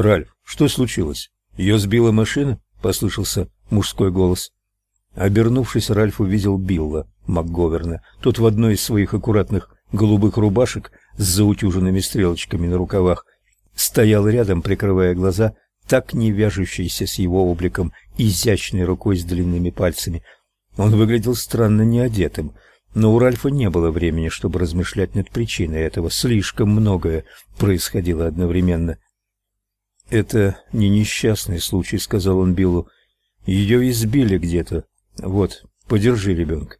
«Ральф, что случилось? Ее сбила машина?» — послышался мужской голос. Обернувшись, Ральф увидел Билла МакГоверна. Тот в одной из своих аккуратных голубых рубашек с заутюженными стрелочками на рукавах стоял рядом, прикрывая глаза, так не вяжущийся с его обликом, изящной рукой с длинными пальцами. Он выглядел странно неодетым, но у Ральфа не было времени, чтобы размышлять над причиной этого. Слишком многое происходило одновременно. «Это не несчастный случай», — сказал он Биллу. «Ее избили где-то. Вот, подержи ребенка».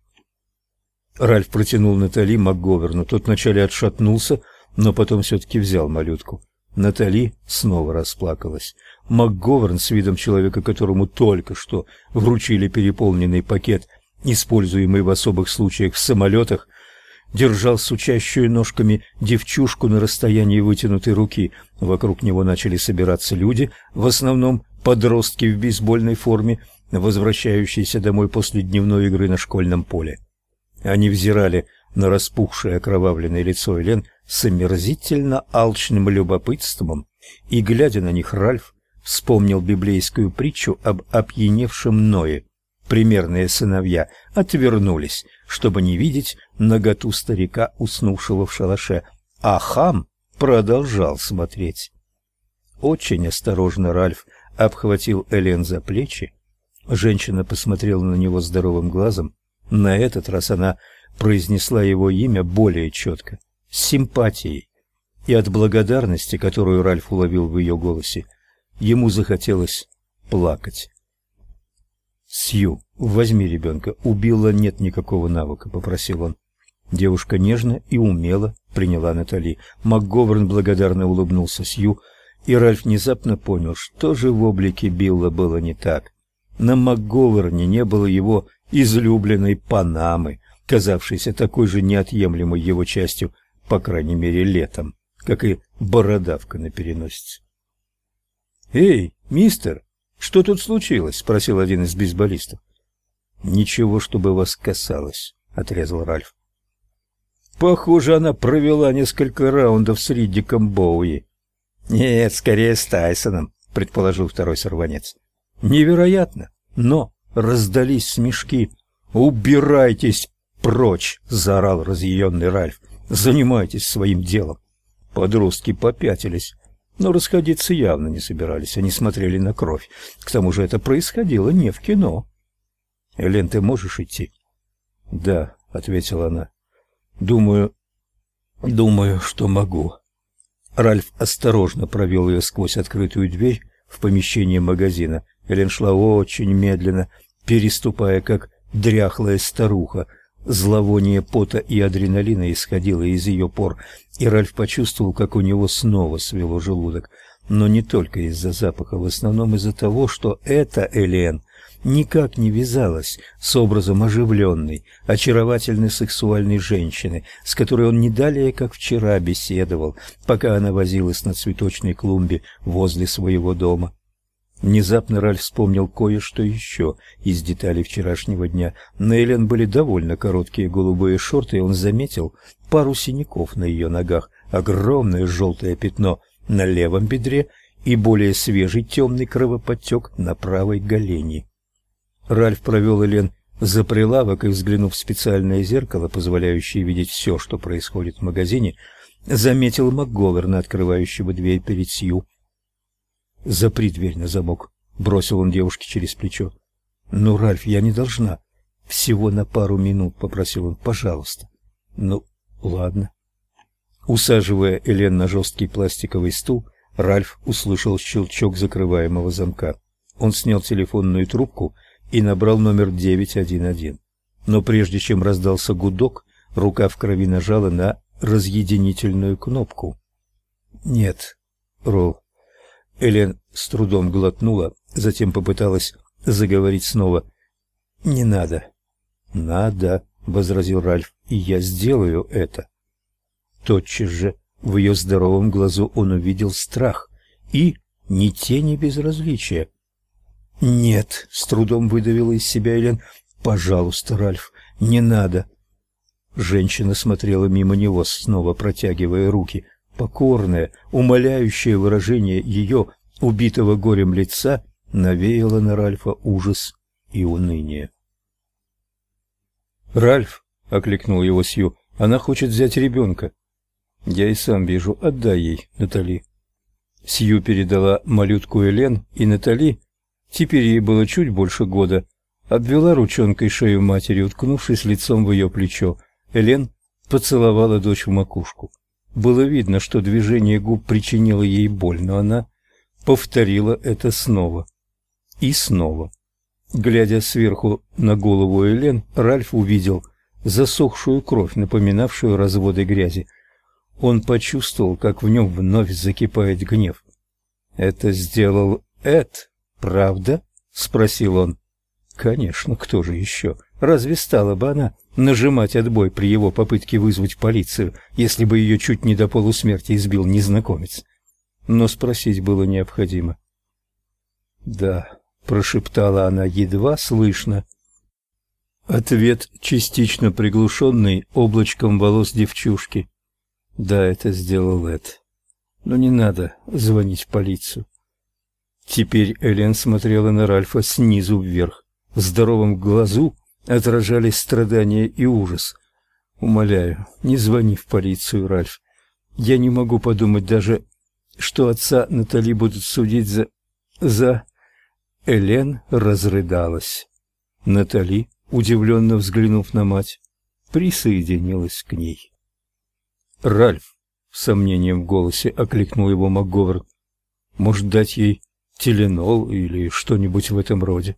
Ральф протянул Натали МакГоверну. Тот вначале отшатнулся, но потом все-таки взял малютку. Натали снова расплакалась. МакГоверн с видом человека, которому только что вручили переполненный пакет, используемый в особых случаях в самолетах, держал сучащую ножками девчушку на расстоянии вытянутой руки. Вокруг него начали собираться люди, в основном подростки в бейсбольной форме, возвращающиеся домой после дневной игры на школьном поле. Они взирали на распухшее окровавленное лицо Элен с омерзительно алчным любопытством, и, глядя на них, Ральф вспомнил библейскую притчу об опьяневшем Ное. Примерные сыновья отвернулись, чтобы не видеть наготу старика, уснувшего в шалаше, а хам продолжал смотреть. Очень осторожно Ральф обхватил Элен за плечи. Женщина посмотрела на него здоровым глазом. На этот раз она произнесла его имя более четко, с симпатией. И от благодарности, которую Ральф уловил в ее голосе, ему захотелось плакать. «Сью, возьми ребенка. У Билла нет никакого навыка», — попросил он. Девушка нежно и умело приняла Натали. МакГоверн благодарно улыбнулся Сью, и Ральф внезапно понял, что же в облике Билла было не так. На МакГоверне не было его излюбленной Панамы, казавшейся такой же неотъемлемой его частью, по крайней мере, летом, как и бородавка на переносице. «Эй, мистер, что тут случилось?» — спросил один из бейсболистов. «Ничего, чтобы вас касалось», — отрезал Ральф. «Похоже, она провела несколько раундов с Риддиком Боуи». «Нет, скорее с Тайсоном», — предположил второй сорванец. «Невероятно, но раздались смешки. «Убирайтесь прочь!» — заорал разъяренный Ральф. «Занимайтесь своим делом!» Подростки попятились, но расходиться явно не собирались. Они смотрели на кровь. К тому же это происходило не в кино. «Элен, ты можешь идти?» «Да», — ответила она. «Думаю, думаю, что могу». Ральф осторожно провел ее сквозь открытую дверь в помещение магазина. Элен шла очень медленно, переступая как дряхлая старуха. Зловоние пота и адреналина исходило из ее пор, и Ральф почувствовал, как у него снова свело желудок. Но не только из-за запаха, в основном из-за того, что эта Элен никак не вязалась с образом оживленной, очаровательной сексуальной женщины, с которой он не далее, как вчера, беседовал, пока она возилась на цветочной клумбе возле своего дома. Внезапно Ральф вспомнил кое-что еще из деталей вчерашнего дня. На Элен были довольно короткие голубые шорты, и он заметил пару синяков на ее ногах, огромное желтое пятно на левом бедре и более свежий темный кровоподтек на правой голени. Ральф провел Элен за прилавок и, взглянув в специальное зеркало, позволяющее видеть все, что происходит в магазине, заметил МакГоверна, открывающего дверь перед Сью. Запри дверь на замок, бросил он девушке через плечо. Ну, Ральф, я не должна. Всего на пару минут, попросил он. Пожалуйста. Ну, ладно. Усаживая Элен на жесткий пластиковый стул, Ральф услышал щелчок закрываемого замка. Он снял телефонную трубку и набрал номер 911. Но прежде чем раздался гудок, рука в крови нажала на разъединительную кнопку. Нет, Ролл, Элен с трудом глотнула, затем попыталась заговорить снова. «Не надо». «Надо», — возразил Ральф, — «и я сделаю это». Тотчас же в ее здоровом глазу он увидел страх и ни тени безразличия. «Нет», — с трудом выдавила из себя Элен, — «пожалуйста, Ральф, не надо». Женщина смотрела мимо него, снова протягивая руки покорное, умоляющее выражение ее убитого горем лица навеяло на Ральфа ужас и уныние. «Ральф!» — окликнул его Сью. «Она хочет взять ребенка». «Я и сам вижу. Отдай ей, Натали». Сью передала малютку Элен, и Натали, теперь ей было чуть больше года, обвела ручонкой шею матери, уткнувшись лицом в ее плечо. Элен поцеловала дочь в макушку. Было видно, что движение губ причинило ей боль, но она повторила это снова и снова. Глядя сверху на голову Элен, Ральф увидел засохшую кровь, напоминавшую разводы грязи. Он почувствовал, как в нем вновь закипает гнев. «Это сделал Эд, правда?» — спросил он. «Конечно, кто же еще? Разве стала бы она нажимать отбой при его попытке вызвать полицию, если бы ее чуть не до полусмерти избил незнакомец?» Но спросить было необходимо. «Да, прошептала она едва слышно. Ответ частично приглушенный облачком волос девчушки. Да, это сделал Эд. Но не надо звонить в полицию. Теперь Элен смотрела на Ральфа снизу вверх. В здоровом глазу отражались страдания и ужас. Умоляю, не звони в полицию, Ральф. Я не могу подумать даже, что отца Натали будут судить за за Элен разрыдалась. Натали, удивленно взглянув на мать, присоединилась к ней. Ральф, с сомнением в голосе окликнул его МакГоверн. Может, дать ей теленол или что-нибудь в этом роде?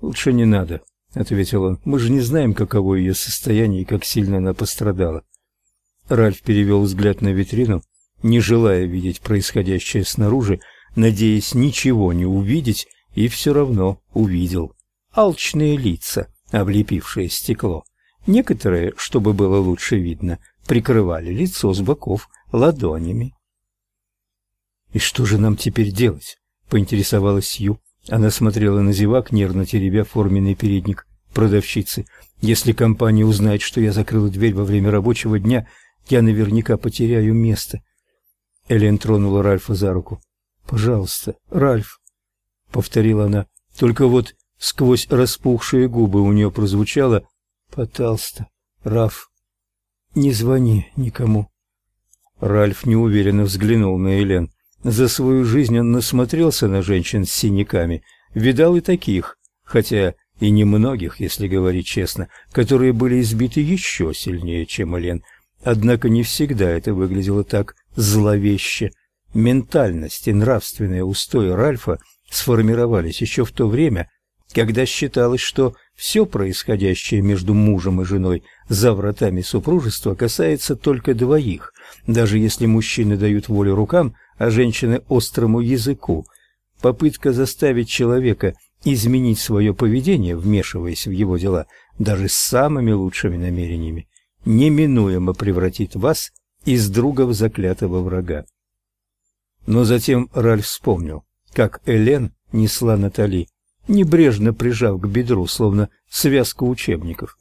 Лучше не надо, ответил он. Мы же не знаем, каково ее состояние и как сильно она пострадала. Ральф перевел взгляд на витрину, не желая видеть происходящее снаружи, надеясь ничего не увидеть, и все равно увидел. Алчные лица, облепившие стекло. Некоторые, чтобы было лучше видно, прикрывали лицо с боков ладонями. «И что же нам теперь делать?» — поинтересовалась Сью. Она смотрела на зевак, нервно теребя форменный передник продавщицы. «Если компания узнает, что я закрыла дверь во время рабочего дня, я наверняка потеряю место». Элен тронула Ральфа за руку. Пожалуйста, Ральф, повторила она. Только вот сквозь распухшие губы у нее прозвучало: "Пожалуйста, Раф, не звони никому". Ральф неуверенно взглянул на Елен. За свою жизнь он насмотрелся на женщин с синяками, видал и таких, хотя и немногих, если говорить честно, которые были избиты еще сильнее, чем Элен. Однако не всегда это выглядело так зловеще. Ментальность и нравственные устои Ральфа сформировались еще в то время, когда считалось, что все происходящее между мужем и женой за вратами супружества касается только двоих, даже если мужчины дают волю рукам, а женщины острому языку. Попытка заставить человека изменить свое поведение, вмешиваясь в его дела, даже с самыми лучшими намерениями, неминуемо превратит вас из друга в заклятого врага. Но затем Ральф вспомнил, как Элен несла Натали, небрежно прижав к бедру, словно связку учебников.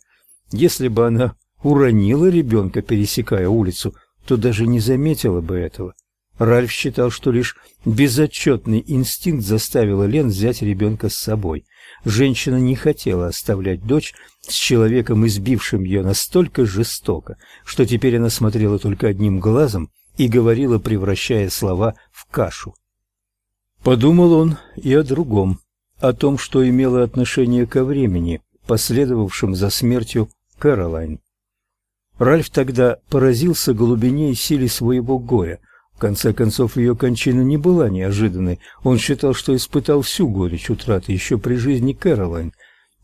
Если бы она уронила ребенка, пересекая улицу, то даже не заметила бы этого. Ральф считал, что лишь безотчетный инстинкт заставил Элен взять ребенка с собой. Женщина не хотела оставлять дочь с человеком, избившим ее настолько жестоко, что теперь она смотрела только одним глазом и говорила, превращая слова в кашу. Подумал он и о другом, о том, что имело отношение ко времени, последовавшем за смертью Кэролайн. Ральф тогда поразился глубине и силе своего горя. В конце концов, ее кончина не была неожиданной. Он считал, что испытал всю горечь утраты еще при жизни Кэролайн.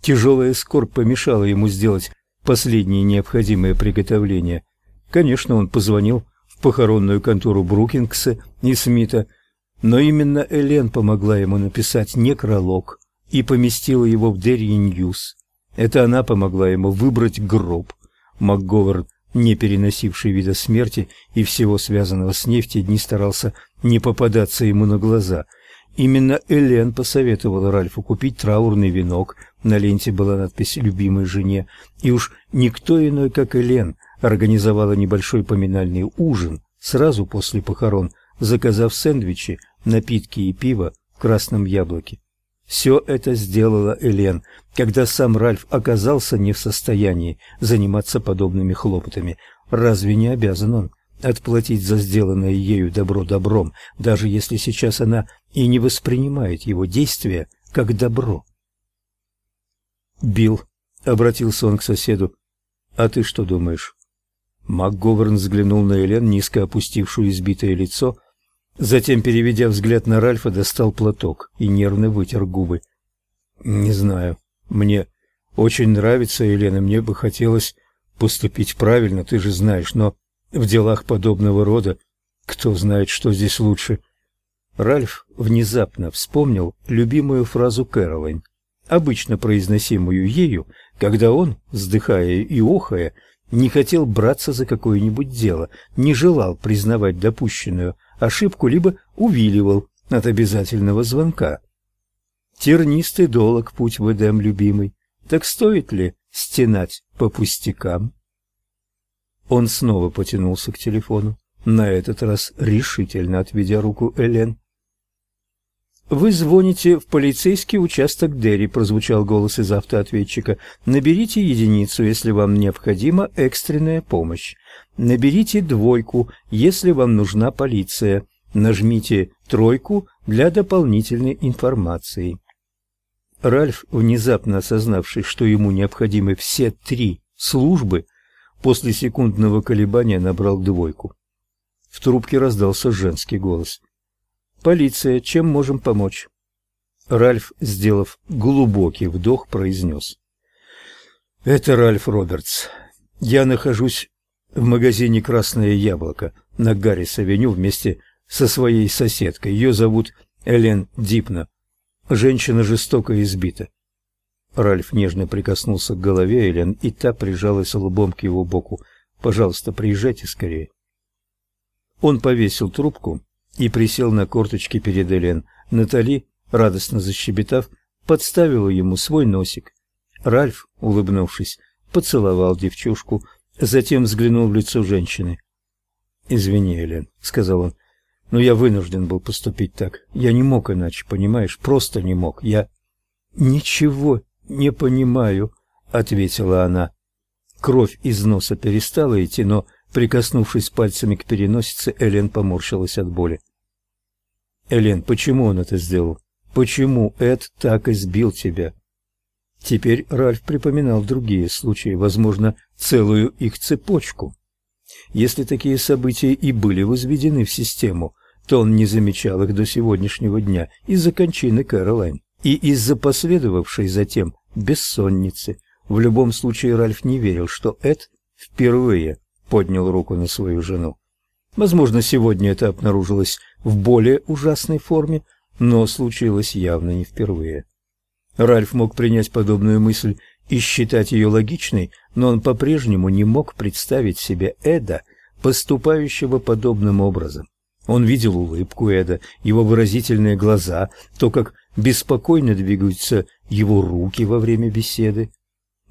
Тяжелая скорбь помешала ему сделать последние необходимые приготовления. Конечно, он позвонил в похоронную контору Брукингса и Смита, но именно Элен помогла ему написать некролог и поместила его в Дерри Ньюс. Это она помогла ему выбрать гроб. МакГоверн, не переносивший вида смерти и всего связанного с ней, в те дни старался не попадаться ему на глаза. Именно Элен посоветовала Ральфу купить траурный венок, на ленте была надпись «Любимой жене», и уж никто иной, как Элен, организовала небольшой поминальный ужин сразу после похорон, заказав сэндвичи, напитки и пиво в красном яблоке. Все это сделала Элен, когда сам Ральф оказался не в состоянии заниматься подобными хлопотами. Разве не обязан он отплатить за сделанное ею добро добром, даже если сейчас она и не воспринимает его действия как добро? Билл, обратился он к соседу, а ты что думаешь? МакГоверн взглянул на Элен, низко опустившую избитое лицо, затем, переведя взгляд на Ральфа, достал платок и нервно вытер губы. Не знаю, мне очень нравится Елена, мне бы хотелось поступить правильно, ты же знаешь, но в делах подобного рода кто знает, что здесь лучше. Ральф внезапно вспомнил любимую фразу Кэролайн, обычно произносимую ею, когда он, вздыхая и охая, не хотел браться за какое-нибудь дело, не желал признавать допущенную ошибку, либо увиливал от обязательного звонка. Тернистый долог путь в Эдем, любимый. Так стоит ли стенать по пустякам? Он снова потянулся к телефону, на этот раз решительно отведя руку Элен. «Вы звоните в полицейский участок Дерри», — прозвучал голос из автоответчика. «Наберите единицу, если вам необходима экстренная помощь. Наберите двойку, если вам нужна полиция. Нажмите тройку для дополнительной информации». Ральф, внезапно осознавший, что ему необходимы все три службы, после секундного колебания набрал двойку. В трубке раздался женский голос. Полиция, чем можем помочь? Ральф, сделав глубокий вдох, произнес. Это Ральф Робертс. Я нахожусь в магазине Красное яблоко на Гаррис-авеню вместе со своей соседкой. Ее зовут Элен Дипна. Женщина жестоко избита. Ральф нежно прикоснулся к голове Элен, и та прижалась лбом к его боку. Пожалуйста, приезжайте скорее. Он повесил трубку и присел на корточки перед Элен. Натали, радостно защебетав, подставила ему свой носик. Ральф, улыбнувшись, поцеловал девчушку, затем взглянул в лицо женщины. "Извини, Элен", сказал он. "Но я вынужден был поступить так. Я не мог иначе, понимаешь? Просто не мог. Я ничего не понимаю", ответила она. Кровь из носа перестала идти, но Прикоснувшись пальцами к переносице, Элен поморщилась от боли. Элен, почему он это сделал? Почему Эд так избил тебя? Теперь Ральф припоминал другие случаи, возможно, целую их цепочку. Если такие события и были возведены в систему, то он не замечал их до сегодняшнего дня из-за кончины Кэролайн и из-за последовавшей затем бессонницы. В любом случае Ральф не верил, что Эд впервые поднял руку на свою жену. Возможно, сегодня это обнаружилось в более ужасной форме, но случилось явно не впервые. Ральф мог принять подобную мысль и считать ее логичной, но он по-прежнему не мог представить себе Эда, поступающего подобным образом. Он видел улыбку Эда, его выразительные глаза, то, как беспокойно двигаются его руки во время беседы.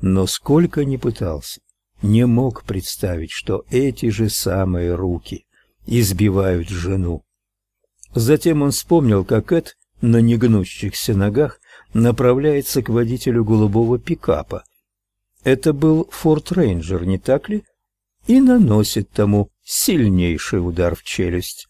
Но сколько ни пытался, не мог представить, что эти же самые руки избивают жену. Затем он вспомнил, как Эд на негнущихся ногах направляется к водителю голубого пикапа. Это был Форд Рейнджер, не так ли? И наносит тому сильнейший удар в челюсть.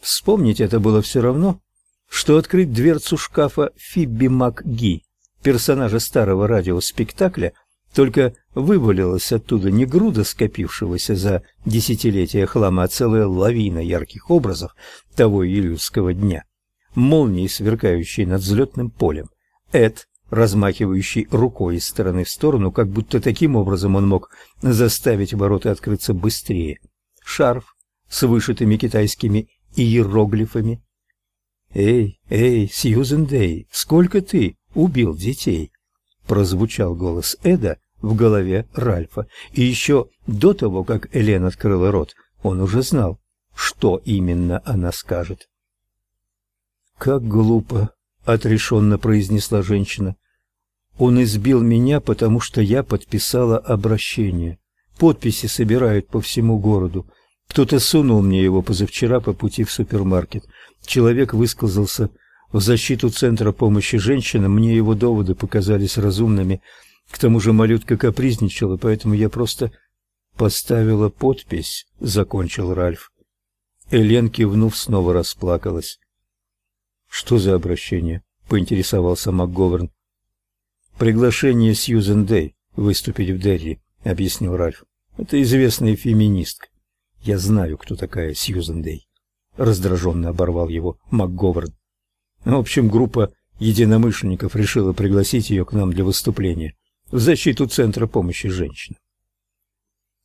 Вспомнить это было все равно, что открыть дверцу шкафа Фибби МакГи, персонажа старого радиоспектакля, только вывалилась оттуда не груда скопившегося за десятилетия хлама, а целая лавина ярких образов того июльского дня. Молнии, сверкающие над взлетным полем. Эд, размахивающий рукой из стороны в сторону, как будто таким образом он мог заставить ворота открыться быстрее. Шарф с вышитыми китайскими иероглифами. «Эй, эй, Сьюзен Дэй, сколько ты убил детей?» Прозвучал голос Эда, в голове Ральфа. И еще до того, как Элен открыла рот, он уже знал, что именно она скажет. «Как глупо!» — отрешенно произнесла женщина. «Он избил меня, потому что я подписала обращение. Подписи собирают по всему городу. Кто-то сунул мне его позавчера по пути в супермаркет. Человек высказался в защиту Центра помощи женщинам, мне его доводы показались разумными. К тому же малютка капризничала, поэтому я просто поставила подпись, закончил Ральф. Элен, кивнув, снова расплакалась. Что за обращение? поинтересовался МакГоверн. Приглашение Сьюзен Дэй выступить в Дерри, объяснил Ральф. Это известная феминистка. Я знаю, кто такая Сьюзен Дэй. Раздраженно оборвал его МакГоверн. В общем, группа единомышленников решила пригласить ее к нам для выступления в защиту Центра помощи женщинам.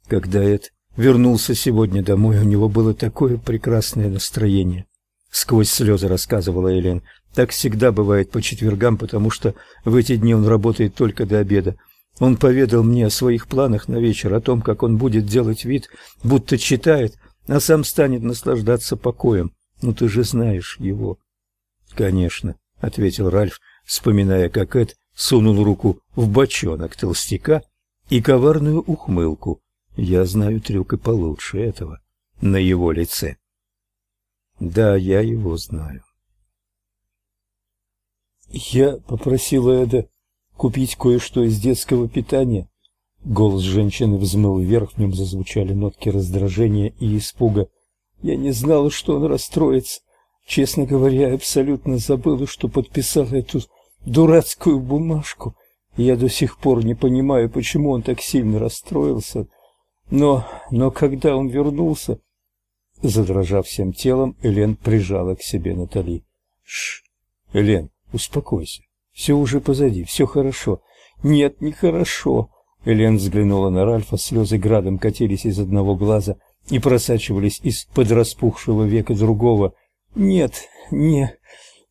Когда Эд вернулся сегодня домой, у него было такое прекрасное настроение. Сквозь слезы рассказывала Элен. Так всегда бывает по четвергам, потому что в эти дни он работает только до обеда. Он поведал мне о своих планах на вечер, о том, как он будет делать вид, будто читает, а сам станет наслаждаться покоем. Ну ты же знаешь его. Конечно, ответил Ральф, вспоминая, как Эд сунул руку в бочонок толстяка и коварную ухмылку. Я знаю трюк и получше этого на его лице. Да, я его знаю. Я попросила Эда купить кое-что из детского питания. Голос женщины взмыл вверх, в нем зазвучали нотки раздражения и испуга. Я не знала, что он расстроится. Честно говоря, я абсолютно забыла, что подписала эту дурацкую бумажку. Я до сих пор не понимаю, почему он так сильно расстроился. Но, но когда он вернулся, задрожав всем телом, Элен прижала к себе Натали. Ш, Элен, успокойся. Все уже позади, все хорошо. Нет, не хорошо. Элен взглянула на Ральфа, слезы градом катились из одного глаза и просачивались из-под распухшего века другого. Нет, не,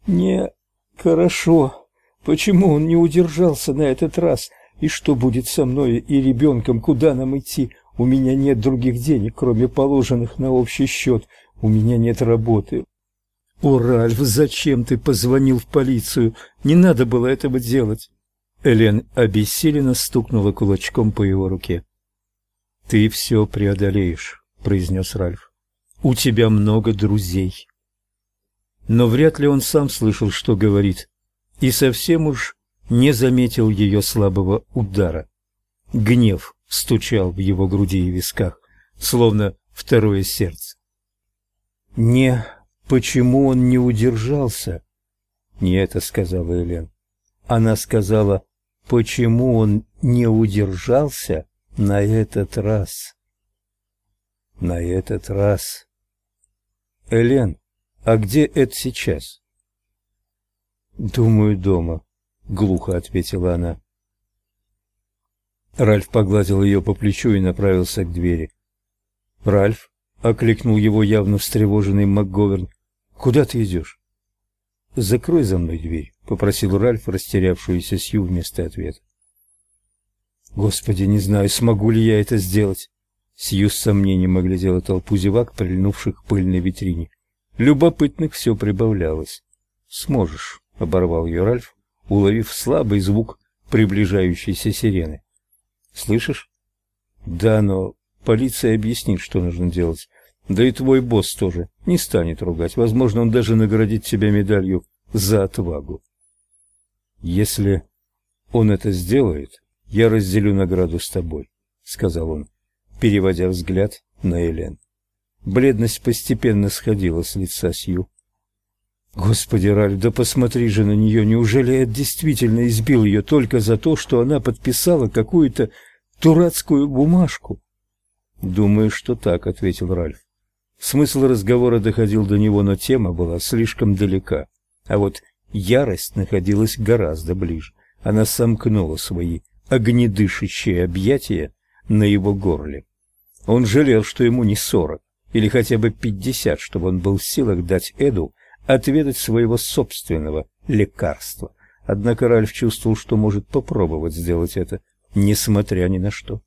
не хорошо. Почему он не удержался на этот раз? И что будет со мной и ребенком? Куда нам идти? У меня нет других денег, кроме положенных на общий счет. У меня нет работы. «О, Ральф, зачем ты позвонил в полицию? Не надо было этого делать!» Элен обессиленно стукнула кулачком по его руке. «Ты все преодолеешь», — произнес Ральф. «У тебя много друзей». Но вряд ли он сам слышал, что говорит, и совсем уж не заметил ее слабого удара. Гнев стучал в его груди и висках, словно второе сердце. «Не Почему он не удержался? Не это сказала Элен. Она сказала, почему он не удержался на этот раз. На этот раз. Элен, а где Эд сейчас? Думаю, дома, глухо ответила она. Ральф погладил ее по плечу и направился к двери. Ральф окликнул его явно встревоженный МакГоверн. Куда ты идешь?» «Закрой за мной дверь», — попросил Ральф, растерявшуюся Сью вместо ответа. «Господи, не знаю, смогу ли я это сделать». Сью с сомнением оглядела толпу зевак, прильнувших к пыльной витрине. Любопытных все прибавлялось. «Сможешь», — оборвал ее Ральф, уловив слабый звук приближающейся сирены. «Слышишь?» «Да, но полиция объяснит, что нужно делать. Да и твой босс тоже не станет ругать. Возможно, он даже наградит тебя медалью за отвагу. Если он это сделает, я разделю награду с тобой, сказал он, переводя взгляд на Элен. Бледность постепенно сходила с лица Сью. Господи, Ральф, да посмотри же на нее. Неужели я действительно избил ее только за то, что она подписала какую-то дурацкую бумажку? Думаю, что так, ответил Ральф. Смысл разговора доходил до него, но тема была слишком далека. А вот ярость находилась гораздо ближе. Она сомкнула свои огнедышащие объятия на его горле. Он жалел, что ему не сорок или хотя бы пятьдесят, чтобы он был в силах дать Эду отведать своего собственного лекарства. Однако Ральф чувствовал, что может попробовать сделать это, несмотря ни на что.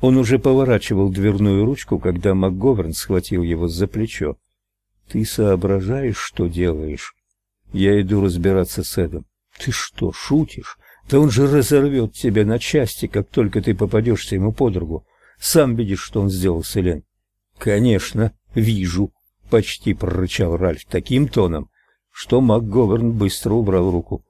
Он уже поворачивал дверную ручку, когда МакГоверн схватил его за плечо. Ты соображаешь, что делаешь? Я иду разбираться с Эдом. Ты что, шутишь? Да он же разорвет тебя на части, как только ты попадешься ему под руку. Сам видишь, что он сделал с Элен. Конечно, вижу, почти прорычал Ральф таким тоном, что МакГоверн быстро убрал руку.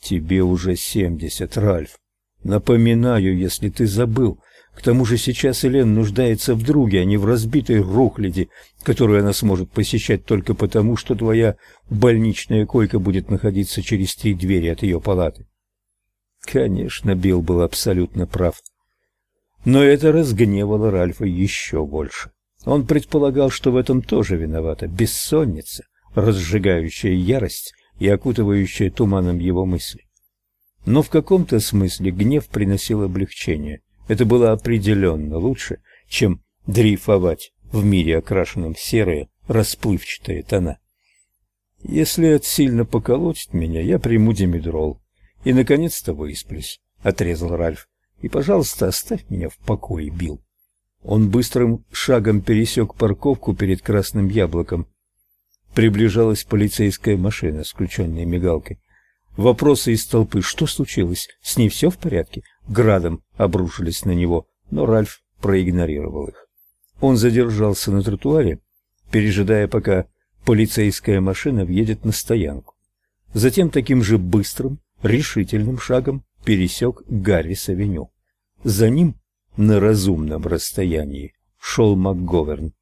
Тебе уже семьдесят, Ральф. Напоминаю, если ты забыл. К тому же сейчас Элен нуждается в друге, а не в разбитой рухляди, которую она сможет посещать только потому, что твоя больничная койка будет находиться через три двери от ее палаты. Конечно, Билл был абсолютно прав. Но это разгневало Ральфа еще больше. Он предполагал, что в этом тоже виновата бессонница, разжигающая ярость и окутывающая туманом его мысли. Но в каком-то смысле гнев приносил облегчение. Это было определенно лучше, чем дрейфовать в мире, окрашенном в серые, расплывчатые тона. Если это сильно поколотит меня, я приму димедрол и наконец-то высплюсь, отрезал Ральф. И, пожалуйста, оставь меня в покое, Билл. Он быстрым шагом пересек парковку перед красным яблоком. Приближалась полицейская машина с включенной мигалкой. Вопросы из толпы: что случилось? С ней все в порядке? Градом обрушились на него, но Ральф проигнорировал их. Он задержался на тротуаре, пережидая, пока полицейская машина въедет на стоянку. Затем таким же быстрым, решительным шагом пересек Гаррис-авеню. За ним на разумном расстоянии шел МакГоверн.